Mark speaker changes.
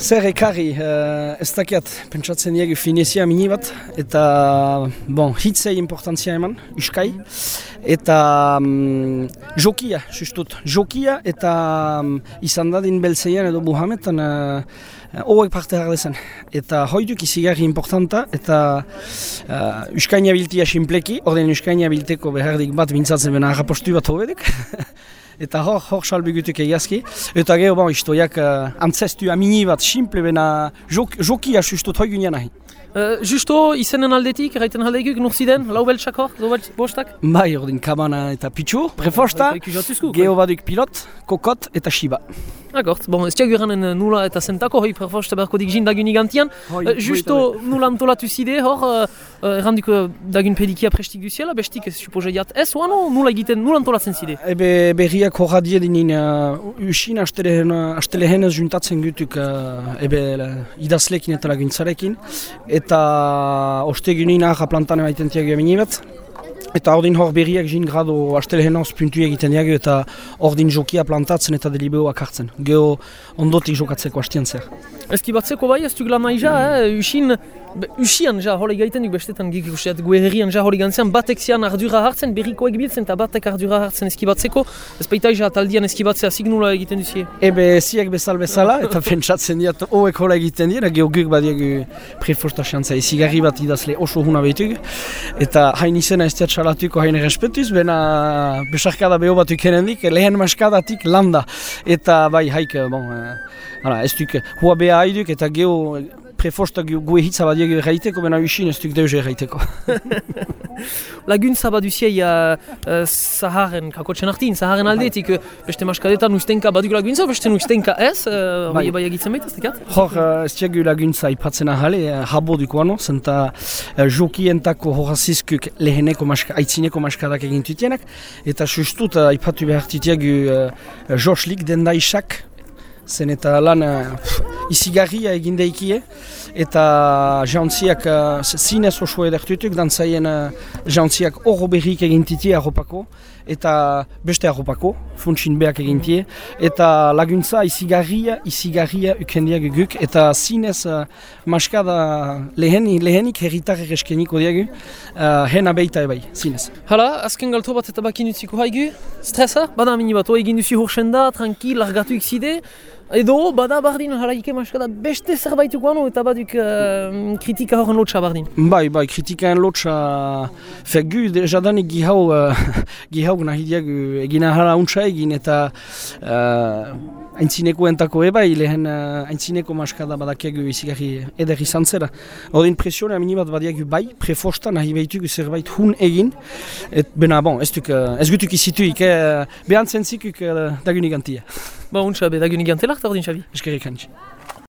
Speaker 1: zer ekarri, uh, ez dakiat, pentsatzen diegu finezia mini bat, eta, bon, hitzei importantzia eman, uskai, eta um, jokia, justut, jokia, eta um, izan dadin belzeian edo buhametan, uh, Hauek parte hardezen. Eta hoiduk izigarri importanta, eta uh, uskaina biltia simpleki, orden uskaina bilteko behardik bat bintzatzen bena harrapostu bat hobedek. eta hor, hor salbegutuk egiazki. Eta geho, bon, istoiak uh, antzestu amini bat simple bena jok, jokia sustut hoigunia nahi.
Speaker 2: Uh, justo, izenen aldetik, eraiten aldeikuk, nur ziden, lau beltsak hor, zo bostak?
Speaker 1: Bai, ordin kamana eta pitxu, prefosta, geho baduk pilot, kokot eta shiba.
Speaker 2: Agort, bon, ez tiago eranen nula eta zentako, hoi prefosta berko dik jin dagun igantian. Uh, justo, nula antolatu zide hor, uh, errandik dagun pedikia prestik duziela, bestik ez supose jat ez, oano nula egiten, nula antolatzen zide?
Speaker 1: Ebe berriak horra dinin uh, usin astelehen ez juntatzen gutuk uh, ebe idazlekin eta laguntzarekin eta ostegunin aha plantan emaiten tiago eminimet. Eta ordin hor berriak jin grado astelehen hor puntu egiten diago eta ordin jokia plantatzen eta delibeoak hartzen. Geho ondotik jokatzeko hastian zer.
Speaker 2: Ezki batzeko bai ez dugla nahi ja, eh? usin Usian ja hori gaiten duk bestetan gik ikusiat gue herrian ja hori gantzean batek zian ardura hartzen berrikoek biltzen eta batek ardura hartzen eskibatzeko ez baita ja taldian eskibatzea signula egiten duzie?
Speaker 1: Ebe ziak bezal bezala eta pentsatzen diat hoek hola egiten dira geho guk badiak prefosta xantza ezigarri bat idazle oso huna behitug eta hain izena ez diat salatuko hain respetuz bena besarkada beho bat ukenendik lehen maskadatik landa. Eta bai haik bon, eh, ez duk hua beha haiduk eta geho prefostak gue hitza bat diegu erraiteko, bena usin ez duk deuze erraiteko.
Speaker 2: Laguntza bat duziei uh, uh, Saharen, kakotxen artin, Saharen aldetik, uh, beste maskadetan ustenka baduk laguntza, beste ustenka ez, uh, bai bai egitzen baita, ez dekat?
Speaker 1: Hor, uh, ez diegu laguntza ipatzen ahale, uh, habo duko ano, zenta uh, jokientako horazizkuk leheneko maska, aitzineko maskadak egin tutienak, eta sustut uh, ipatu behar tutiegu uh, Josh Lik den daisak, zen eta lan uh, izigarria egin daikie, eta jantziak uh, zinez oso edertutuk, dantzaien uh, jantziak horro berrik egin titie arropako, eta beste arropako, funtsin beak egin tie, eta laguntza izigarria, izigarria ukendiak guk, eta zinez uh, maskada lehenik, lehenik herritar ereskeniko diagu, uh, hena beita ebai, zinez.
Speaker 2: Hala, azken galto bat eta bakin utziko haigu, stresa, bada mini bat, egin duzi horxen da, tranquil, largatu ikzide, Edo, bada bardin halaike maskada beste zerbaituk guano eta baduk uh, kritika horren lotxa bardin.
Speaker 1: Bai, bai, kritikaen lotxa fegu, jadanik gihau, uh, gihau nahi diagu egina hala untsa egin eta uh, aintzineko entako ebai, lehen uh, aintzineko maskada badakiagu izigarri eder izan zera. Odin presione amini bat badiagu bai, prefosta nahi behitugu zerbait hun egin, et bena bon, ez, duk, uh, ez gutuk izituik, eh, behantzen zikuk uh, dagunik antia.
Speaker 2: Ba, untsa, be dagunik antelak, tardin, Xabi?
Speaker 1: Eskerrik